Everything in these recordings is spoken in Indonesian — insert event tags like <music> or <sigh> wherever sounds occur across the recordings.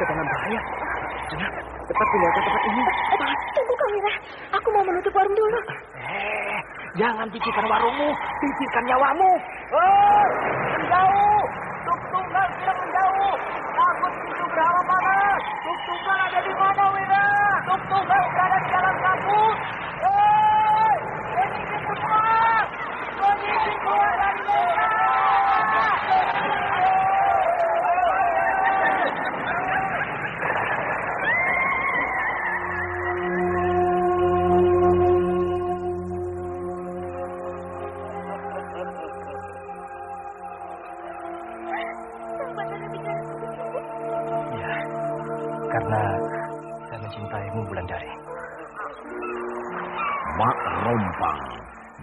Dalam bahaya. Cepat tinggalkan tempat ini. Eh, tunggu kau, Wira. Aku mau menutup warung dulu. Eh, jangan pikirkan warungmu. Pikirkan nyawamu. Oh, menjauh.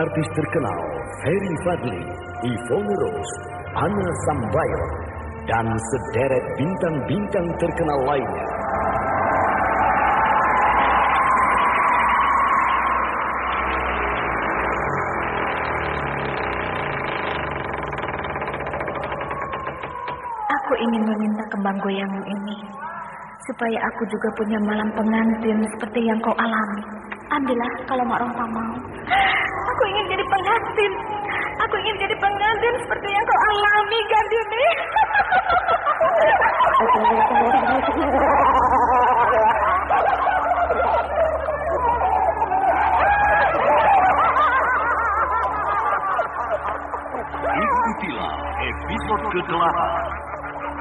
Artis-artis terkenal Ferry Fadli, Yvonne Rose, Anna Sambayo, dan sederet bintang-bintang terkenal lainnya. Aku ingin meminta kembang goyangmu ini. Supaya aku juga punya malam pengantin seperti yang kau alami. Ambillah kalau Mak Rompang mau. Pengantin. Aku ingin jadi pengantin seperti yang kau alami, Gandini. Ikutilah episode ke-8.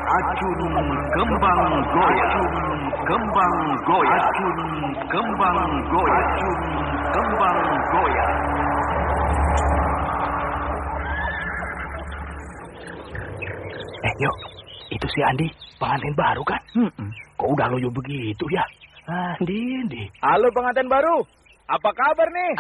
Acun Kembang Goyang. Acun Kembang Goyang. Acun Kembang Goyang. Acun Kembang Goyang. Yuk. Itu si Andi, pengantin baru kan? Kok udah loyo begitu ya? Andi, Andi. Halo pengantin baru. Apa kabar nih?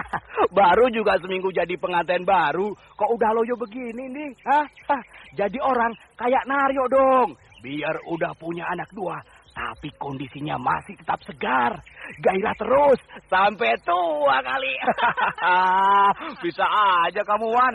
<laughs> baru juga seminggu jadi pengantin baru. Kok udah loyo begini nih? Hah? Hah, Jadi orang kayak Naryo dong. Biar udah punya anak dua. Tapi kondisinya masih tetap segar. Gairah terus. Sampai tua kali. <laughs> Bisa aja kamu, Wan.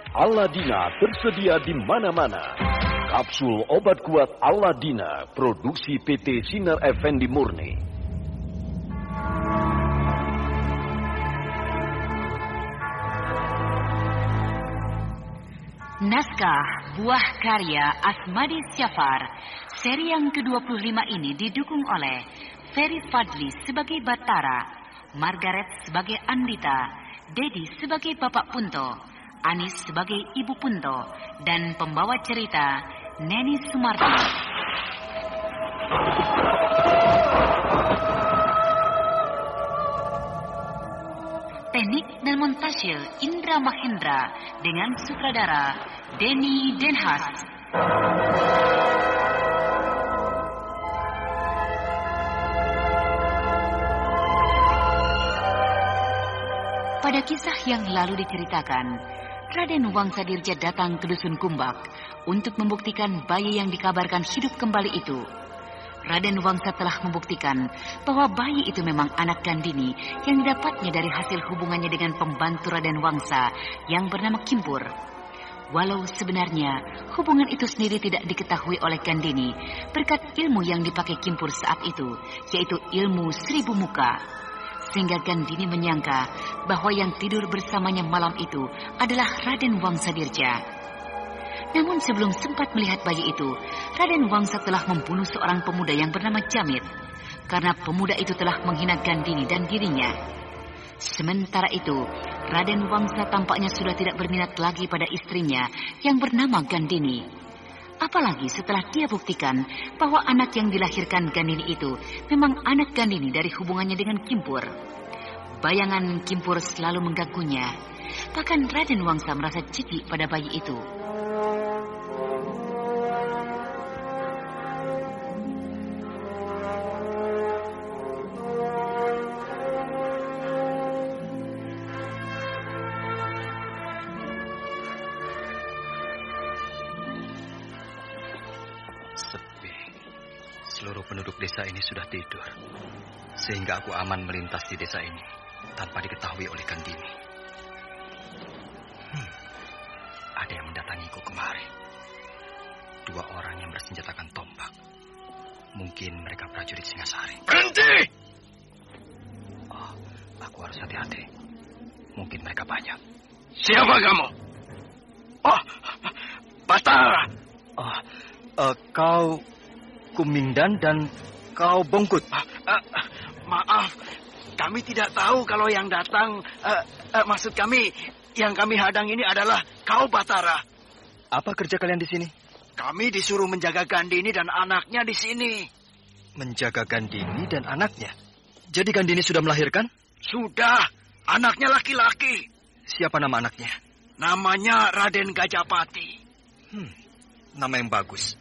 Aladina tersedia di mana-mana. Kapsul obat kuat Aladina, produksi PT Sinar Effendi Murni. Naskah Buah Karya Asmadi Syafar Seri yang ke-25 ini didukung oleh Ferry Fadli sebagai Batara Margaret sebagai Andita Dedi sebagai Bapak Punto Anis sebagai Ibu Punto Dan pembawa cerita Neni Sumarti Teknik dan montase Indra Mahendra dengan sutradara Denny Denhas. Pada kisah yang lalu diceritakan, Raden Wangsa Dirja datang ke Dusun Kumbak untuk membuktikan bayi yang dikabarkan hidup kembali itu. Raden Wangsa telah membuktikan bahwa bayi itu memang anak Gandini yang didapatnya dari hasil hubungannya dengan pembantu Raden Wangsa yang bernama Kimpur. Walau sebenarnya hubungan itu sendiri tidak diketahui oleh Gandini berkat ilmu yang dipakai Kimpur saat itu, yaitu ilmu seribu muka. Sehingga Gandini menyangka bahwa yang tidur bersamanya malam itu adalah Raden Wangsa Dirja. Namun sebelum sempat melihat bayi itu, Raden Wangsa telah membunuh seorang pemuda yang bernama Jamit. Karena pemuda itu telah menghina Gandini dan dirinya. Sementara itu, Raden Wangsa tampaknya sudah tidak berminat lagi pada istrinya yang bernama Gandini. Apalagi setelah dia buktikan bahwa anak yang dilahirkan Gandini itu memang anak Gandini dari hubungannya dengan Kimpur. Bayangan Kimpur selalu mengganggunya. Bahkan Raden Wangsa merasa jijik pada bayi itu. Sehingga aku aman melintas di desa ini tanpa diketahui oleh Kandini. Hmm, ada yang mendatangiku kemari. Dua orang yang bersenjatakan tombak. Mungkin mereka prajurit Singasari. Berhenti! Oh, aku harus hati-hati. Mungkin mereka banyak. Siapa kamu? Oh, Batara. Oh, uh, kau Kumindan dan kau bongkut. Maaf, kami tidak tahu kalau yang datang, uh, uh, maksud kami, yang kami hadang ini adalah kau Batara. Apa kerja kalian di sini? Kami disuruh menjaga Gandini dan anaknya di sini. Menjaga Gandini dan anaknya? Jadi Gandini sudah melahirkan? Sudah, anaknya laki-laki. Siapa nama anaknya? Namanya Raden Gajapati. Hmm, nama yang bagus.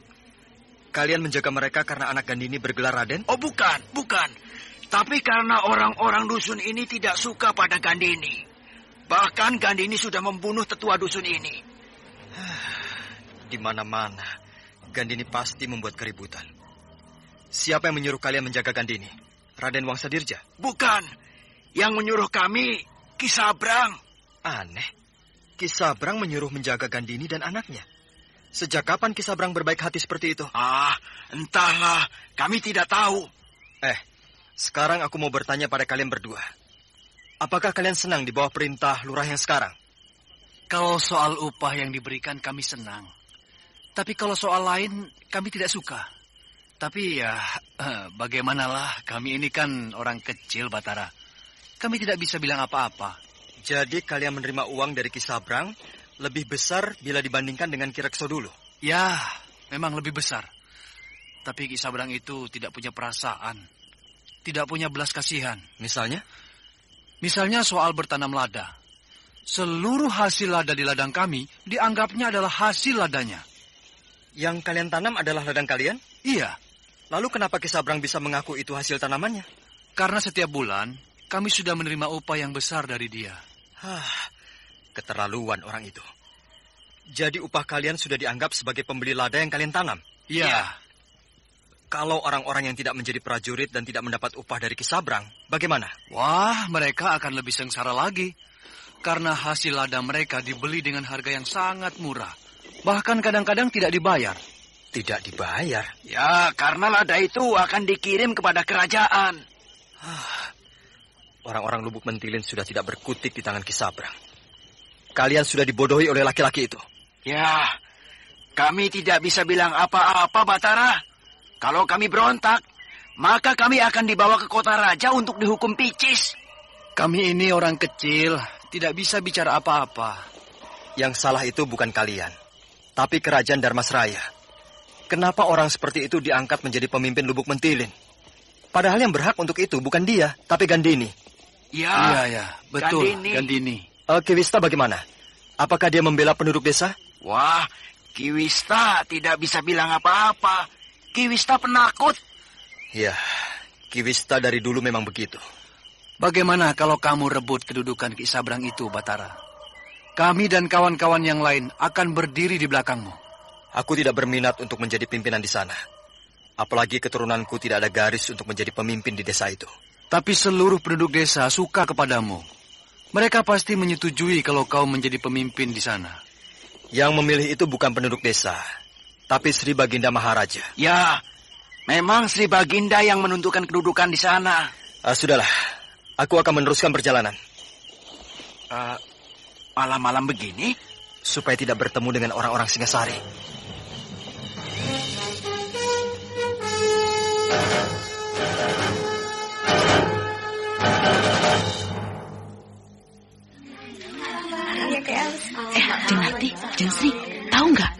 Kalian menjaga mereka karena anak Gandini bergelar Raden? Oh bukan, bukan. Tapi karena orang-orang dusun ini tidak suka pada Gandini. Bahkan Gandini sudah membunuh tetua dusun ini. <sighs> Di mana-mana, Gandini pasti membuat keributan. Siapa yang menyuruh kalian menjaga Gandini? Raden Wangsa Dirja? Bukan. Yang menyuruh kami Kisabrang. Aneh. Kisabrang menyuruh menjaga Gandini dan anaknya. Sejak kapan Kisabrang berbaik hati seperti itu? Ah, entahlah. Kami tidak tahu. Eh, sekarang aku mau bertanya pada kalian berdua. Apakah kalian senang di bawah perintah lurah yang sekarang? Kalau soal upah yang diberikan kami senang. Tapi kalau soal lain kami tidak suka. Tapi ya eh, bagaimanalah kami ini kan orang kecil Batara. Kami tidak bisa bilang apa-apa. Jadi kalian menerima uang dari Kisabrang lebih besar bila dibandingkan dengan Kirekso dulu. Ya, memang lebih besar. Tapi Kisabrang itu tidak punya perasaan. Tidak punya belas kasihan. Misalnya? Misalnya soal bertanam lada. Seluruh hasil lada di ladang kami dianggapnya adalah hasil ladanya. Yang kalian tanam adalah ladang kalian? Iya. Lalu kenapa Kisabrang bisa mengaku itu hasil tanamannya? Karena setiap bulan kami sudah menerima upah yang besar dari dia. Hah, Keterlaluan orang itu. Jadi upah kalian sudah dianggap sebagai pembeli lada yang kalian tanam? Iya. Ya. Kalau orang-orang yang tidak menjadi prajurit dan tidak mendapat upah dari Kisabrang, bagaimana? Wah, mereka akan lebih sengsara lagi. Karena hasil lada mereka dibeli dengan harga yang sangat murah. Bahkan kadang-kadang tidak dibayar. Tidak dibayar? Ya, karena lada itu akan dikirim kepada kerajaan. Orang-orang lubuk mentilin sudah tidak berkutik di tangan Kisabrang. Kalian sudah dibodohi oleh laki-laki itu. Ya, kami tidak bisa bilang apa-apa, Batara. Kalau kami berontak, maka kami akan dibawa ke kota raja untuk dihukum picis. Kami ini orang kecil, tidak bisa bicara apa-apa. Yang salah itu bukan kalian, tapi kerajaan Darmasraya. Kenapa orang seperti itu diangkat menjadi pemimpin Lubuk Mentilin? Padahal yang berhak untuk itu bukan dia, tapi Gandini. Ya, Iya, ya, betul, Gandini. Gandini. Uh, Kiwista bagaimana? Apakah dia membela penduduk desa? Wah, Kiwista tidak bisa bilang apa-apa. Kiwista penakut. Ya, Kiwista dari dulu memang begitu. Bagaimana kalau kamu rebut kedudukan Ki Sabrang itu, Batara? Kami dan kawan-kawan yang lain akan berdiri di belakangmu. Aku tidak berminat untuk menjadi pimpinan di sana. Apalagi keturunanku tidak ada garis untuk menjadi pemimpin di desa itu. Tapi seluruh penduduk desa suka kepadamu. Mereka pasti menyetujui kalau kau menjadi pemimpin di sana. Yang memilih itu bukan penduduk desa, tapi Sri Baginda Maharaja. Ya, memang Sri Baginda yang menentukan kedudukan di sana. Ah, sudahlah, aku akan meneruskan perjalanan Eh, Malam-malam begini, supaya tidak bertemu dengan orang-orang Singasari. Eh, Jeng Nati, Jeng Sri, tahu nggak?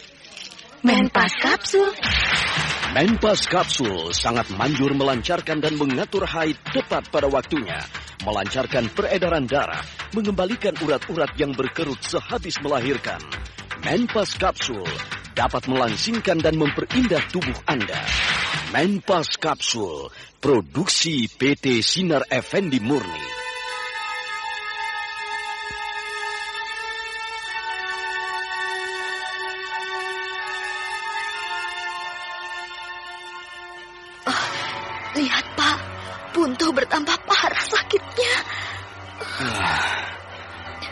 Menpas kapsul. Menpas Kapsul sangat manjur melancarkan dan mengatur haid tepat pada waktunya. Melancarkan peredaran darah, mengembalikan urat-urat yang berkerut sehabis melahirkan. Menpas Kapsul dapat melangsingkan dan memperindah tubuh Anda. Menpas Kapsul, produksi PT Sinar Effendi Murni. Bertambah parah sakitnya.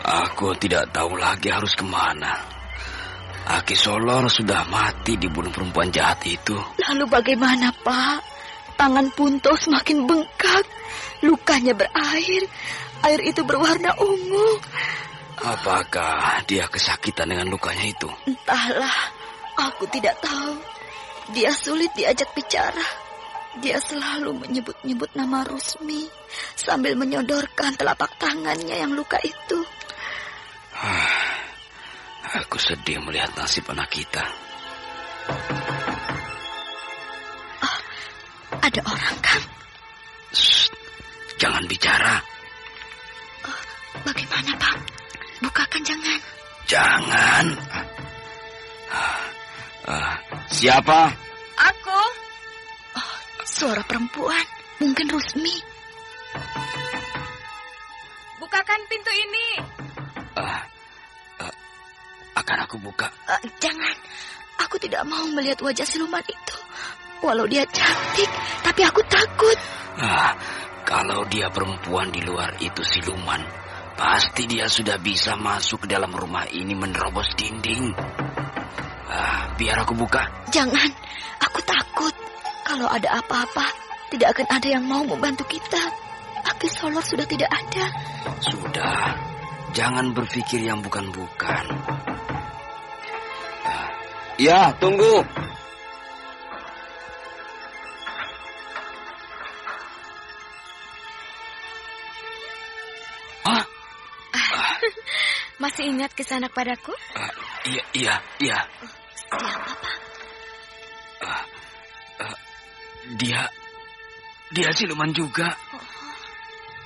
Aku tidak tahu lagi harus ke mana. Aki Solor sudah mati dibunuh perempuan jahat itu. Lalu bagaimana, Pak? Tangan Punto semakin bengkak. Lukanya berair. Air itu berwarna ungu. Apakah dia kesakitan dengan lukanya itu? Entahlah, aku tidak tahu. Dia sulit diajak bicara. Dia selalu menyebut-nyebut nama Rusmi sambil menyodorkan telapak tangannya yang luka itu. Aku sedih melihat nasib anak kita. Ada orang, Kang. Shh, jangan bicara. Bagaimana, Pak? Bukakan jangan. Jangan. Ah, siapa? Aku. Suara perempuan. Mungkin Rusmi. Bukakan pintu ini. Ah, ah, akan aku buka. Eh, jangan. Aku tidak mau melihat wajah siluman itu. Walau dia cantik, tapi aku takut. Ah, kalau dia perempuan di luar itu siluman, pasti dia sudah bisa masuk ke dalam rumah ini menerobos dinding. Ah, biar aku buka. Jangan. Aku takut. Kalau ada apa-apa, tidak akan ada yang mau membantu kita. Aki Solor sudah tidak ada. Sudah, jangan berpikir yang bukan-bukan. Ah, Ya, tunggu. Ah, <laughs> Masih ingat kisanak padaku? ah, iya, iya, iya. Siapa, Dia, dia siluman juga.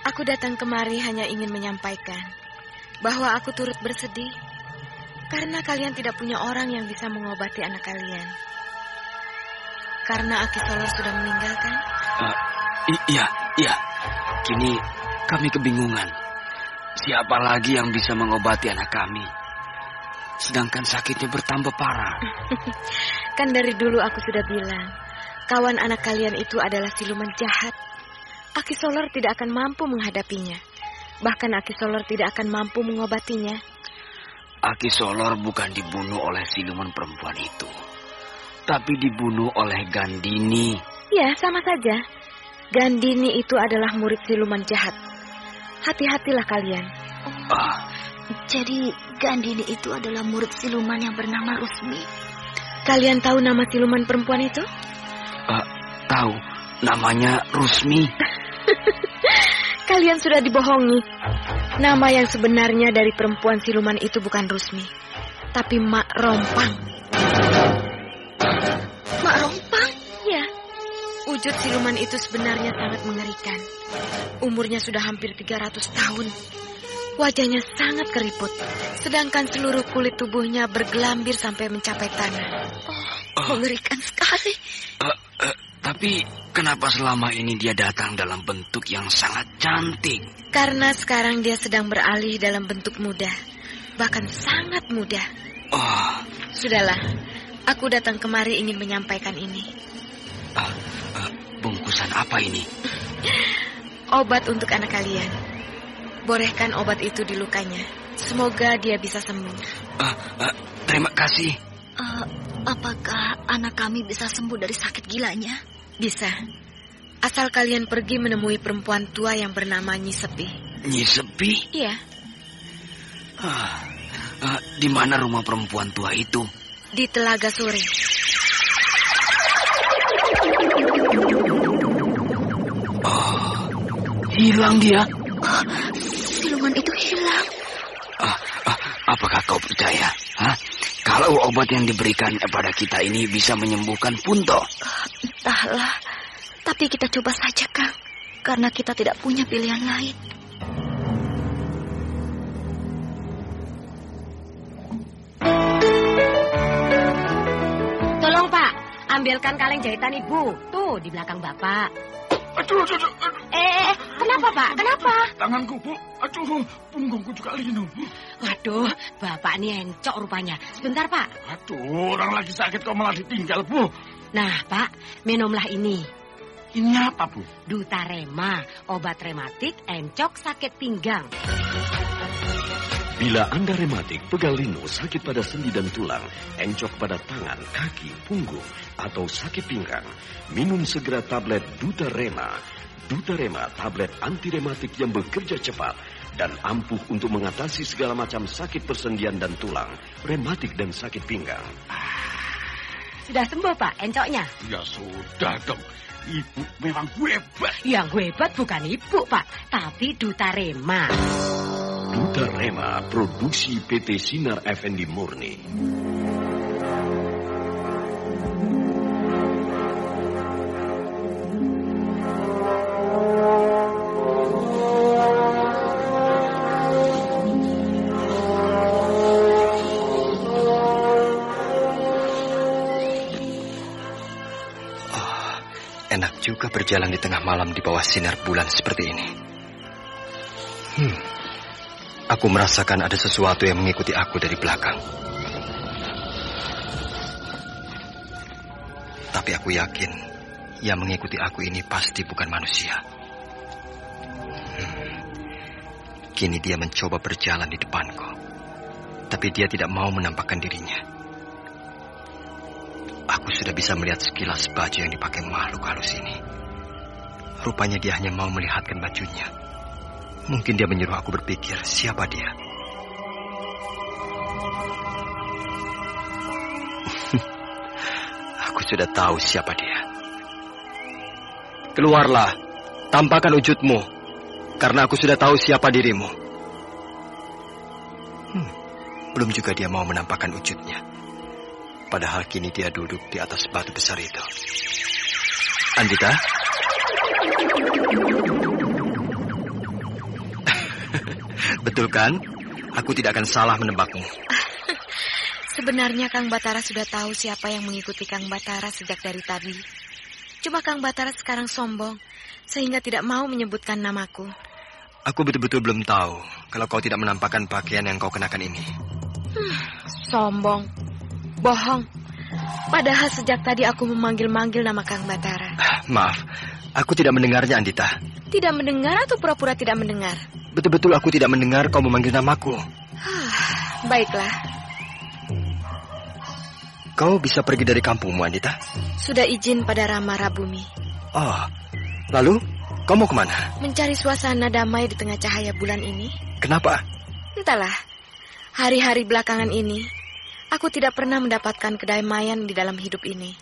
Aku datang kemari hanya ingin menyampaikan bahwa aku turut bersedih karena kalian tidak punya orang yang bisa mengobati anak kalian. Karena Aki Solor sudah meninggalkan. Ah, i- iya, iya. Kini kami kebingungan. Siapa lagi yang bisa mengobati anak kami? sedangkan sakitnya bertambah parah. <laughs> kan dari dulu aku sudah bilang, kawan anak kalian itu adalah siluman jahat. Aki Solar tidak akan mampu menghadapinya. Bahkan Aki Solar tidak akan mampu mengobatinya. Aki Solor bukan dibunuh oleh siluman perempuan itu, tapi dibunuh oleh Gandini. Ya, sama saja. Gandini itu adalah murid siluman jahat. Hati-hatilah kalian. Oh, jadi Gandini itu adalah murid siluman yang bernama Rusmi. Kalian tahu nama siluman perempuan itu? Uh, tahu, namanya Rusmi. <laughs> Kalian sudah dibohongi. Nama yang sebenarnya dari perempuan siluman itu bukan Rusmi, tapi Mak Rompang. Mak Rompang? Ya. Wujud siluman itu sebenarnya sangat mengerikan. Umurnya sudah hampir 300 tahun. Wajahnya sangat keriput, sedangkan seluruh kulit tubuhnya bergelambir sampai mencapai tanah. Oh, mengerikan sekali. Tapi kenapa selama ini dia datang dalam bentuk yang sangat cantik? Karena sekarang dia sedang beralih dalam bentuk mudah, bahkan sangat mudah. Oh, sudahlah. Aku datang kemari ingin menyampaikan ini. Uh, uh, bungkusan apa ini? <laughs> Obat untuk anak kalian. Borehkan obat itu di lukanya. Semoga dia bisa sembuh. Uh, uh, terima kasih. Uh, apakah anak kami bisa sembuh dari sakit gilanya? Bisa. Asal kalian pergi menemui perempuan tua yang bernama Nyi Sepi. Nyi Sepi? Iya. Uh, uh, di mana rumah perempuan tua itu? Di Telaga Sore. Oh, hilang dia. Oh, siluman itu hilang. Ah, ah, apakah kau percaya? Hah? Kalau obat yang diberikan kepada kita ini bisa menyembuhkan Punto? Uh, entahlah. Tapi kita coba saja, Kang. Karena kita tidak punya pilihan lain. Tolong, Pak. Ambilkan kaleng jahitan Ibu. Tuh, di belakang Bapak. Aduh, aduh, aduh, aduh. Eh, kenapa Pak? Kenapa? Tanganku, Bu. Aduh, punggungku juga linu. Waduh, Bapak ini encok rupanya. Sebentar, Pak. Aduh, orang lagi sakit kok malah ditinggal, Bu. Nah, Pak, minumlah ini. Ini apa, Bu? Dutarema, obat rematik encok sakit pinggang. Bila Anda rematik, pegal linu, sakit pada sendi dan tulang, encok pada tangan, kaki, punggung, atau sakit pinggang, minum segera tablet Dutarema. Dutarema, tablet anti rematik yang bekerja cepat dan ampuh untuk mengatasi segala macam sakit persendian dan tulang, rematik dan sakit pinggang. Sudah sembuh, Pak, encoknya? Ya sudah dong. Ibu memang hebat. Yang hebat bukan ibu, Pak, tapi Dutarema. Duta Rema, produksi PT Sinar Effendi Murni. Enak juga berjalan di tengah malam di bawah sinar bulan seperti ini. Hmm. Aku merasakan ada sesuatu yang mengikuti aku dari belakang. Tapi aku yakin yang mengikuti aku ini pasti bukan manusia. Hmm. Kini dia mencoba berjalan di depanku. Tapi dia tidak mau menampakkan dirinya. Aku sudah bisa melihat sekilas baju yang dipakai makhluk halus ini. Rupanya dia hanya mau melihatkan bajunya. Mungkin dia menyuruh aku berpikir siapa dia. <laughs> aku sudah tahu siapa dia. Keluarlah, tampakkan wujudmu, karena aku sudah tahu siapa dirimu. Hmm, belum juga dia mau menampakkan wujudnya. Padahal kini dia duduk di atas batu besar itu. Andita? <laughs> Betul kan? Aku tidak akan salah menebakmu. <laughs> Sebenarnya Kang Batara sudah tahu siapa yang mengikuti Kang Batara sejak dari tadi. Cuma Kang Batara sekarang sombong, sehingga tidak mau menyebutkan namaku. Aku betul-betul belum tahu kalau kau tidak menampakkan pakaian yang kau kenakan ini. Hmm, Sombong. Bohong. Padahal sejak tadi aku memanggil-manggil nama Kang Batara. Maaf, aku tidak mendengarnya, Andita. Tidak mendengar atau pura-pura tidak mendengar? Betul-betul aku tidak mendengar kau memanggil namaku. Baiklah, Kau bisa pergi dari kampungmu, Andita? sudah izin pada Rama Rabumi. Oh, lalu kau mau ke mana? Mencari suasana damai di tengah cahaya bulan ini. Kenapa? Entahlah, hari-hari belakangan ini, aku tidak pernah mendapatkan kedamaian di dalam hidup ini.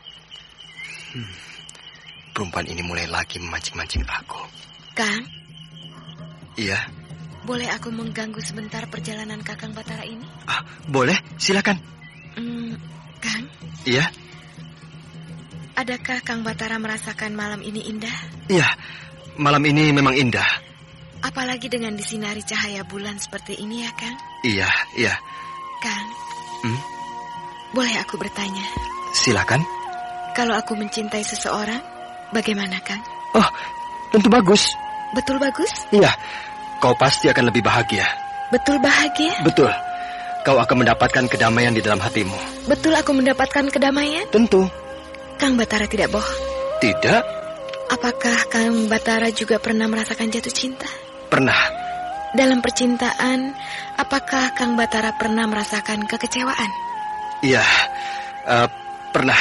Perempuan ini mulai lagi memancing-mancing aku. Kang, Iya, boleh aku mengganggu sebentar perjalanan Kakang Batara ini? ah, boleh, silakan. Hmm, Kang, Iya, adakah Kang Batara merasakan malam ini indah? iya, malam ini memang indah. Apalagi dengan disinari cahaya bulan seperti ini ya, Kang? Iya, iya, Kang, Hmm? Boleh aku bertanya? silakan. Kalau aku mencintai seseorang, bagaimana, Kang? Oh, tentu bagus. Betul bagus? Iya, kau pasti akan lebih bahagia. Betul bahagia? Betul, kau akan mendapatkan kedamaian di dalam hatimu. Betul aku mendapatkan kedamaian? Tentu. Kang Batara tidak bohong. Tidak, Apakah Kang Batara juga pernah merasakan jatuh cinta? pernah. Dalam percintaan, apakah Kang Batara pernah merasakan kekecewaan? Iya, eh, pernah.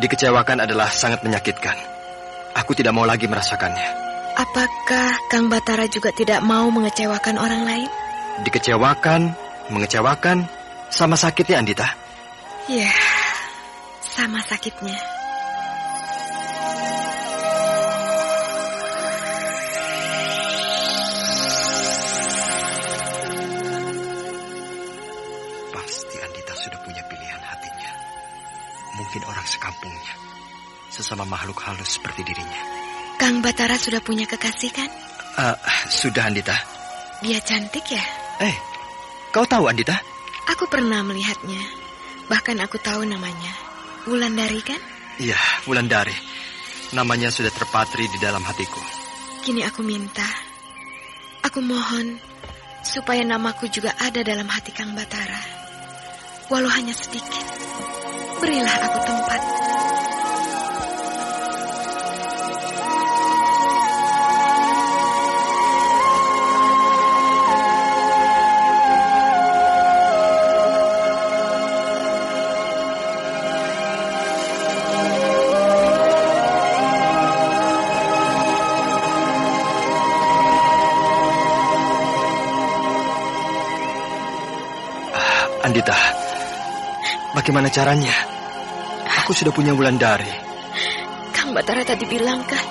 Dikecewakan adalah sangat menyakitkan. Aku tidak mau lagi merasakannya. Apakah Kang Batara juga tidak mau mengecewakan orang lain? Dikecewakan, mengecewakan, sama sakitnya Andita. Ya, sama sakitnya. Sekampungnya. Sesama makhluk halus seperti dirinya. Kang Batara sudah punya kekasih kan? Eh, sudah Andita. Dia cantik ya? Eh, kau tahu Andita? Aku pernah melihatnya. Bahkan aku tahu namanya. Wulandari kan? Iya, Wulandari. Namanya sudah terpatri di dalam hatiku. Kini aku minta. Aku mohon supaya namaku juga ada dalam hati Kang Batara. Walau hanya sedikit. Berilah aku tempat. Andita, bagaimana caranya? Aku sudah punya Wulandari. Kang Batara tadi bilang kan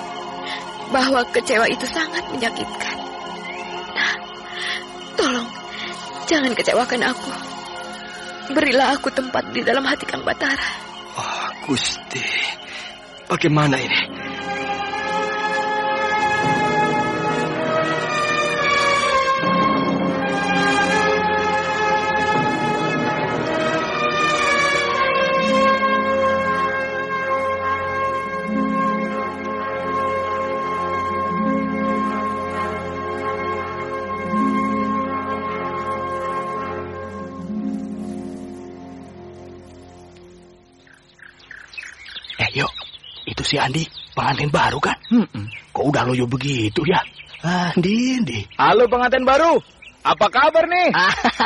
bahwa kecewa itu sangat menyakitkan. Nah, tolong jangan kecewakan aku. Berilah aku tempat di dalam hati Kang Batara. Oh, Gusti. Bagaimana ini? Itu si Andi, pengantin baru kan? Kok udah loyo begitu ya? Andi, Andi. Halo pengantin baru. Apa kabar nih?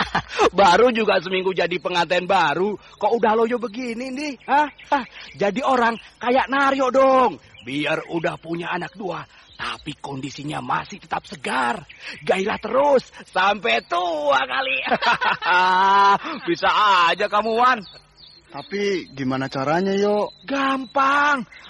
<laughs> baru juga seminggu jadi pengantin baru. Kok udah loyo begini nih? Hah? Hah, Jadi orang kayak Naryo dong. Biar udah punya anak dua. Tapi kondisinya masih tetap segar. Gairah terus. Sampai tua kali. <laughs> Bisa aja kamu Wan. Tapi gimana caranya yo? Gampang.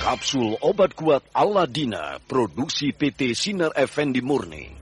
Kapsul obat kuat Aladina, produksi PT Sinar Effendi Murni.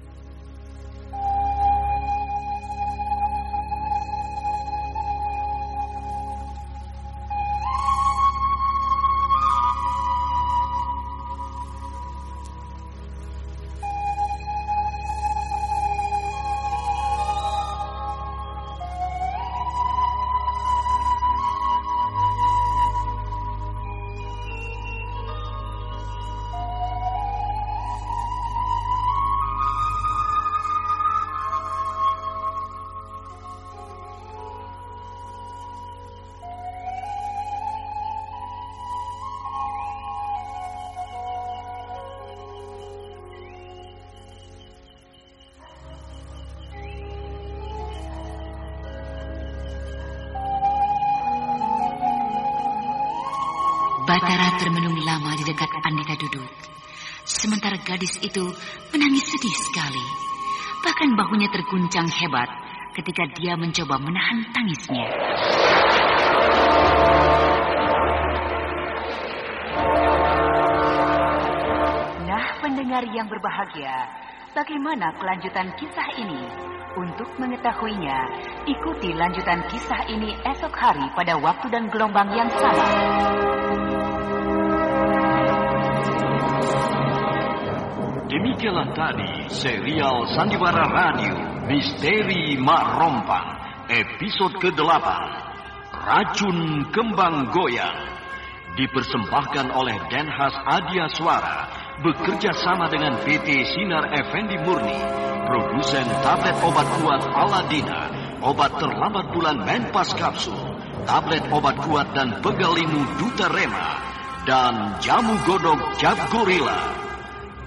Batara termenung lama di dekat Andita duduk. Sementara gadis itu menangis sedih sekali. Bahkan bahunya terguncang hebat ketika dia mencoba menahan tangisnya. Nah, pendengar yang berbahagia, bagaimana kelanjutan kisah ini? Untuk mengetahuinya, ikuti lanjutan kisah ini esok hari pada waktu dan gelombang yang sama. Demikianlah tadi serial Sandiwara Radio Misteri Mak Rompang episode ke-8 Racun Kembang Goyang. Dipersembahkan oleh Denhas Adia Suara bekerja sama dengan PT Sinar Effendi Murni produsen tablet obat kuat Aladina obat terlambat bulan Menpas Kapsul tablet obat kuat dan pegalimu Duta Rema dan jamu godok Jab Gorilla